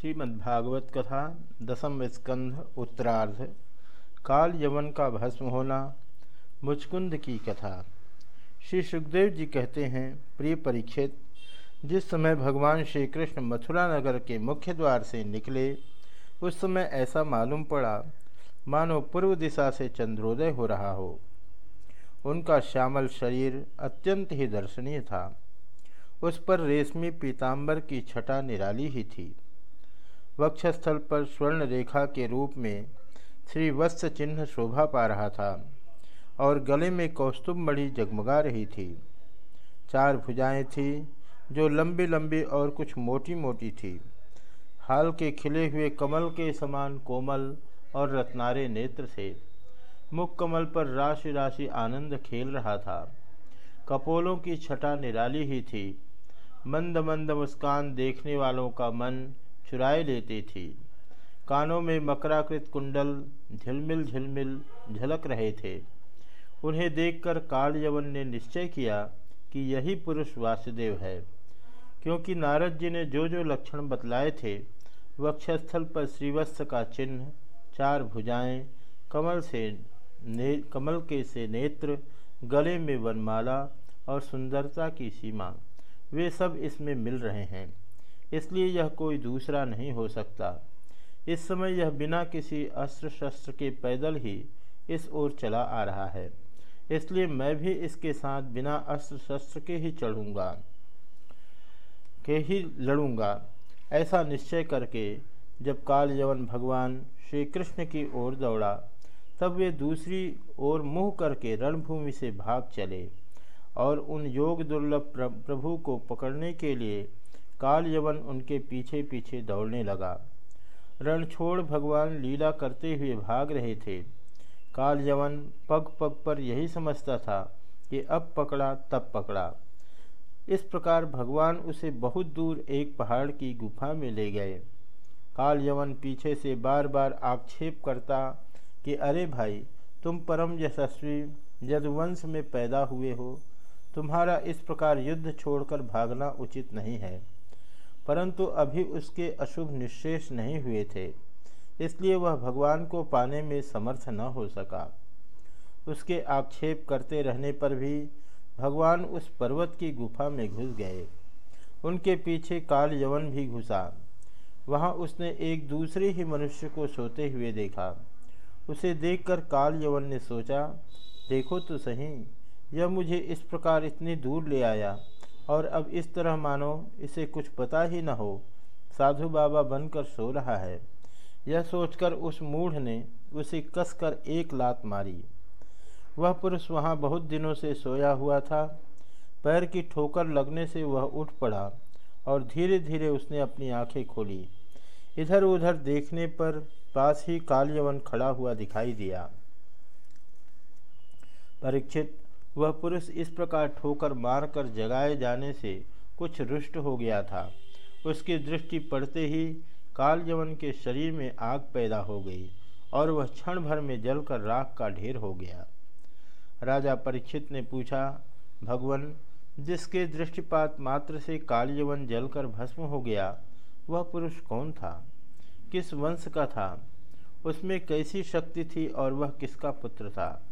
श्रीमद्भागवत कथा दसम स्कंध, उत्तरार्ध। काल यवन का भस्म होना, मुचकुंद की कथा। श्री सुखदेव जी कहते हैं, प्रिय परीक्षित, जिस समय भगवान श्री कृष्ण मथुरा नगर के मुख्य द्वार से निकले, उस समय ऐसा मालूम पड़ा, मानो पूर्व दिशा से चंद्रोदय हो रहा हो। उनका श्यामल शरीर अत्यंत ही दर्शनीय था। उस पर रेशमी पीताम्बर की छटा निराली ही थी। वक्षस्थल पर स्वर्ण रेखा के रूप में श्री वत्स चिन्ह शोभा पा रहा था और गले में कौस्तुभ मणि जगमगा रही थी। चार भुजाएँ थी जो लंबी लंबी और कुछ मोटी मोटी थी। हाल के खिले हुए कमल के समान कोमल और रत्नारे नेत्र थे मुख कमल पर राशि राशि आनंद खेल रहा था। कपोलों की छटा निराली ही थी। मंद मंद मुस्कान देखने वालों का मन चुराए लेती थी। कानों में मकराकृत कुंडल झिलमिल झिलमिल झलक रहे थे। उन्हें देखकर काल यवन ने निश्चय किया कि यही पुरुष वासुदेव है। क्योंकि नारद जी ने जो जो लक्षण बतलाए थे वक्षस्थल पर श्रीवत्स का चिन्ह, चार भुजाएँ, कमल से ने, कमल के से नेत्र, गले में वनमाला और सुंदरता की सीमा, वे सब इसमें मिल रहे हैं। इसलिए यह कोई दूसरा नहीं हो सकता। इस समय यह बिना किसी अस्त्र शस्त्र के पैदल ही इस ओर चला आ रहा है। इसलिए मैं भी इसके साथ बिना अस्त्र शस्त्र के ही चढ़ूँगा, के ही लड़ूँगा। ऐसा निश्चय करके जब काल यवन भगवान श्री कृष्ण की ओर दौड़ा, तब वे दूसरी ओर मुँह करके रणभूमि से भाग चले और उन योग दुर्लभ प्रभु को पकड़ने के लिए काल यवन उनके पीछे पीछे दौड़ने लगा। रण छोड़ भगवान लीला करते हुए भाग रहे थे। काल यवन पग पग पर यही समझता था कि अब पकड़ा, तब पकड़ा। इस प्रकार भगवान उसे बहुत दूर एक पहाड़ की गुफा में ले गए। काल यवन पीछे से बार बार आक्षेप करता कि, अरे भाई, तुम परम यशस्वी यदुवंश में पैदा हुए हो। तुम्हारा इस प्रकार युद्ध छोड़कर भागना उचित नहीं है। परंतु अभी उसके अशुभ निशेष नहीं हुए थे। इसलिए वह भगवान को पाने में समर्थ न हो सका। उसके आक्षेप करते रहने पर भी भगवान उस पर्वत की गुफा में घुस गए। उनके पीछे काल यवन भी घुसा। वहाँ उसने एक दूसरे ही मनुष्य को सोते हुए देखा। उसे देखकर काल यवन ने सोचा, देखो तो सही, यह मुझे इस प्रकार इतनी दूर ले आया। और अब इस तरह मानो इसे कुछ पता ही न हो। साधु बाबा बनकर सो रहा है। यह सोचकर उस मूढ़ ने उसे कसकर एक लात मारी। वह पुरुष वहाँ बहुत दिनों से सोया हुआ था। पैर की ठोकर लगने से वह उठ पड़ा और धीरे धीरे उसने अपनी आँखें खोली। इधर उधर देखने पर पास ही कालयवन खड़ा हुआ दिखाई दिया। परीक्षित वह पुरुष इस प्रकार ठोकर मारकर जगाए जाने से कुछ रुष्ट हो गया था। उसकी दृष्टि पड़ते ही कालयवन के शरीर में आग पैदा हो गई और वह क्षण भर में जलकर राख का ढेर हो गया। राजा परीक्षित ने पूछा, भगवान, जिसके दृष्टिपात मात्र से कालयवन जलकर भस्म हो गया, वह पुरुष कौन था? किस वंश का था? उसमें कैसी शक्ति थी और वह किसका पुत्र था?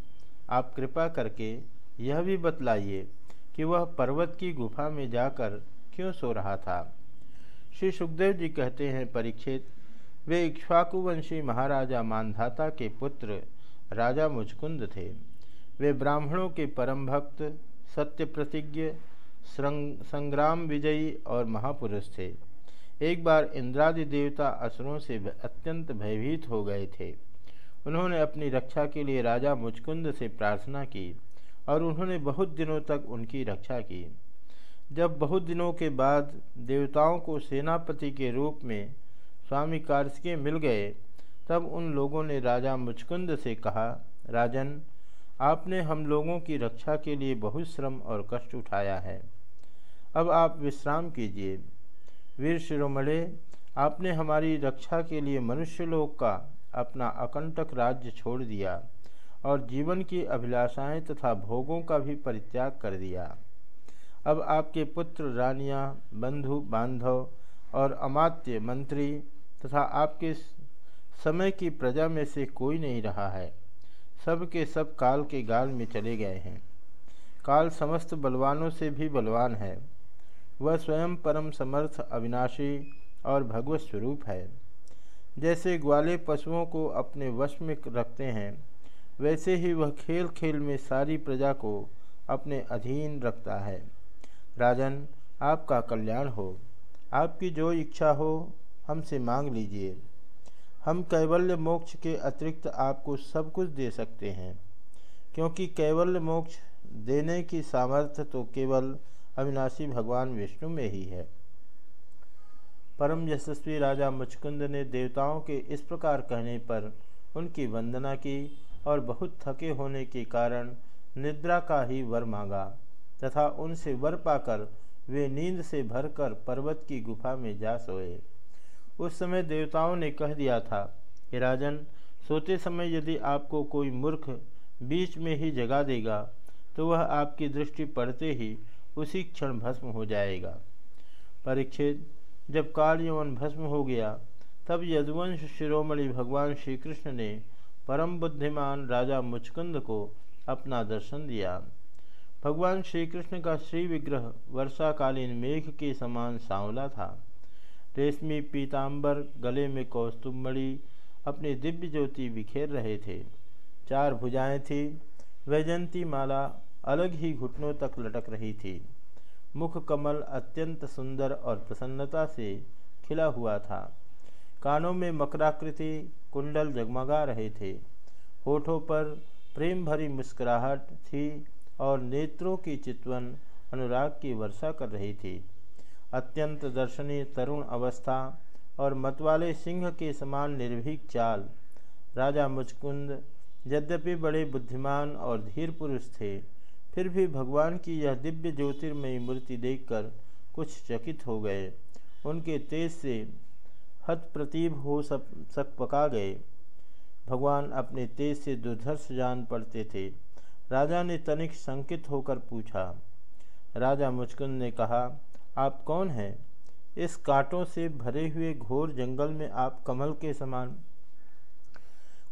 आप कृपा करके यह भी बतलाइए कि वह पर्वत की गुफा में जाकर क्यों सो रहा था। श्री सुखदेव जी कहते हैं, परीक्षित, वे इक्ष्वाकुवंशी महाराजा मानधाता के पुत्र राजा मुचकुंद थे। वे ब्राह्मणों के परम भक्त सत्य प्रतिज्ञ संग्राम विजयी और महापुरुष थे। एक बार इंद्रादि देवता असुरों से अत्यंत भयभीत हो गए थे। उन्होंने अपनी रक्षा के लिए राजा मुचकुंद से प्रार्थना की। और उन्होंने बहुत दिनों तक उनकी रक्षा की। जब बहुत दिनों के बाद देवताओं को सेनापति के रूप में स्वामी कार्तिकेय मिल गए, तब उन लोगों ने राजा मुचकुंद से कहा, राजन, आपने हम लोगों की रक्षा के लिए बहुत श्रम और कष्ट उठाया है। अब आप विश्राम कीजिए। वीर शिरोमणे, आपने हमारी रक्षा के लिए मनुष्य लोक का अपना अकंटक राज्य छोड़ दिया। और जीवन की अभिलाषाएँ तथा भोगों का भी परित्याग कर दिया। अब आपके पुत्र, रानियाँ, बंधु, बांधव और अमात्य, मंत्री तथा आपके समय की प्रजा में से कोई नहीं रहा है। सब के सब काल के गाल में चले गए हैं। काल समस्त बलवानों से भी बलवान है। वह स्वयं परम समर्थ, अविनाशी और भगवत स्वरूप है। जैसे ग्वाले पशुओं को अपने वश में रखते हैं वैसे ही वह खेल खेल में सारी प्रजा को अपने अधीन रखता है। राजन, आपका कल्याण हो। आपकी जो इच्छा हो, हमसे मांग लीजिए। हम कैवल्य मोक्ष के अतिरिक्त आपको सब कुछ दे सकते हैं। क्योंकि कैवल्य मोक्ष देने की सामर्थ्य तो केवल अविनाशी भगवान विष्णु में ही है। परम यशस्वी राजा मुचकुंद ने देवताओं के इस प्रकार कहने पर उनकी वंदना की और बहुत थके होने के कारण निद्रा का ही वर मांगा तथा उनसे वर पाकर वे नींद से भरकर पर्वत की गुफा में जा सोए। उस समय देवताओं ने कह दिया था कि राजन, सोते समय यदि आपको कोई मूर्ख बीच में ही जगा देगा तो वह आपकी दृष्टि पड़ते ही उसी क्षण भस्म हो जाएगा। परीक्षित, जब काल यवन भस्म हो गया, तब यदुवंश शिरोमणि भगवान श्री कृष्ण ने परम बुद्धिमान राजा मुचकुंद को अपना दर्शन दिया। भगवान श्री कृष्ण का श्री विग्रह वर्षाकालीन मेघ के समान सांवला था। रेशमी पीताम्बर गले में कौस्तुमड़ी अपनी दिव्य ज्योति बिखेर रहे थे। चार भुजाएँ थी वैजंती माला अलग ही घुटनों तक लटक रही थी। मुख कमल अत्यंत सुंदर और प्रसन्नता से खिला हुआ था। कानों में मकराकृति कुंडल जगमगा रहे थे। होठों पर प्रेम भरी मुस्कुराहट थी और नेत्रों की चितवन अनुराग की वर्षा कर रही थी। अत्यंत दर्शनीय तरुण अवस्था और मतवाले सिंह के समान निर्भीक चाल। राजा मुचकुंद यद्यपि बड़े बुद्धिमान और धीर पुरुष थे, फिर भी भगवान की यह दिव्य ज्योतिर्मयी मूर्ति देखकर कुछ चकित हो गए। उनके तेज से हत प्रतीब हो सब सक पका गए। भगवान अपने तेज से दुर्धर्ष जान पड़ते थे। राजा ने तनिक संकित होकर पूछा, राजा मुचकुंद ने कहा, आप कौन हैं? इस कांटों से भरे हुए घोर जंगल में आप कमल के समान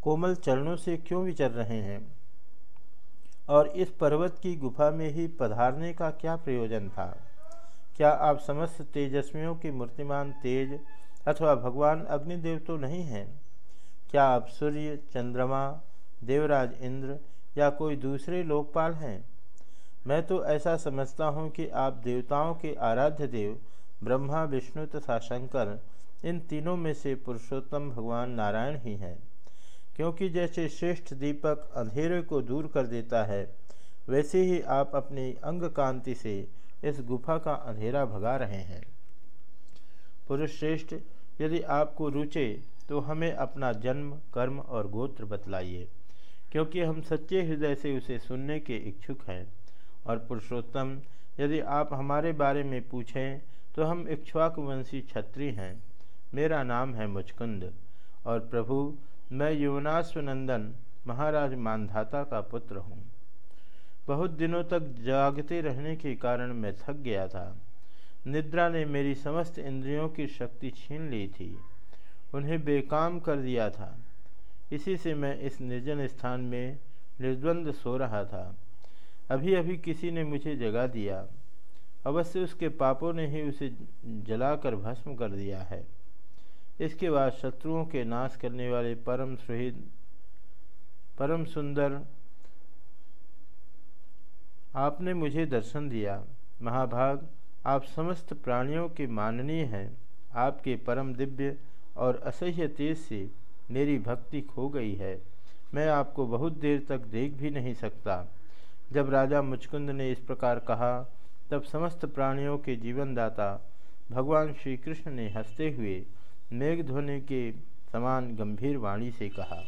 कोमल चरणों से क्यों विचर रहे हैं? और इस पर्वत की गुफा में ही पधारने का क्या प्रयोजन था? क्या आप समस्त तेजस्वियों की मूर्तिमान तेज अथवा भगवान अग्निदेव तो नहीं हैं। क्या आप सूर्य, चंद्रमा, देवराज इंद्र या कोई दूसरे लोकपाल हैं? मैं तो ऐसा समझता हूँ कि आप देवताओं के आराध्य देव, ब्रह्मा, विष्णु तथा शंकर, इन तीनों में से पुरुषोत्तम भगवान नारायण ही हैं। क्योंकि जैसे श्रेष्ठ दीपक अंधेरे को दूर कर देता है, वैसे ही आप अपनी अंग कांति से इस गुफा का अंधेरा भगा रहे हैं। पुरुष श्रेष्ठ यदि आपको रुचे तो हमें अपना जन्म, कर्म और गोत्र बतलाइए, क्योंकि हम सच्चे हृदय से उसे सुनने के इच्छुक हैं। और पुरुषोत्तम, यदि आप हमारे बारे में पूछें तो हम इक्ष्वाकुवंशी छत्री हैं। मेरा नाम है मुचकुंद। और प्रभु, मैं युवनाश्वनंदन महाराज मानधाता का पुत्र हूँ। बहुत दिनों तक जागते रहने के कारण मैं थक गया था। निद्रा ने मेरी समस्त इंद्रियों की शक्ति छीन ली थी। उन्हें बेकाम कर दिया था। इसी से मैं इस निर्जन स्थान में निर्द्वंद सो रहा था। अभी अभी किसी ने मुझे जगा दिया। अवश्य उसके पापों ने ही उसे जलाकर भस्म कर दिया है। इसके बाद शत्रुओं के नाश करने वाले परम सुहित परम सुंदर, आपने मुझे दर्शन दिया। महाभाग आप समस्त प्राणियों के माननीय हैं। आपके परम दिव्य और असह्य तेज से मेरी भक्ति खो गई है। मैं आपको बहुत देर तक देख भी नहीं सकता। जब राजा मुचकुंद ने इस प्रकार कहा, तब समस्त प्राणियों के जीवनदाता भगवान श्री कृष्ण ने हँसते हुए मेघ ध्वनि के समान गंभीर वाणी से कहा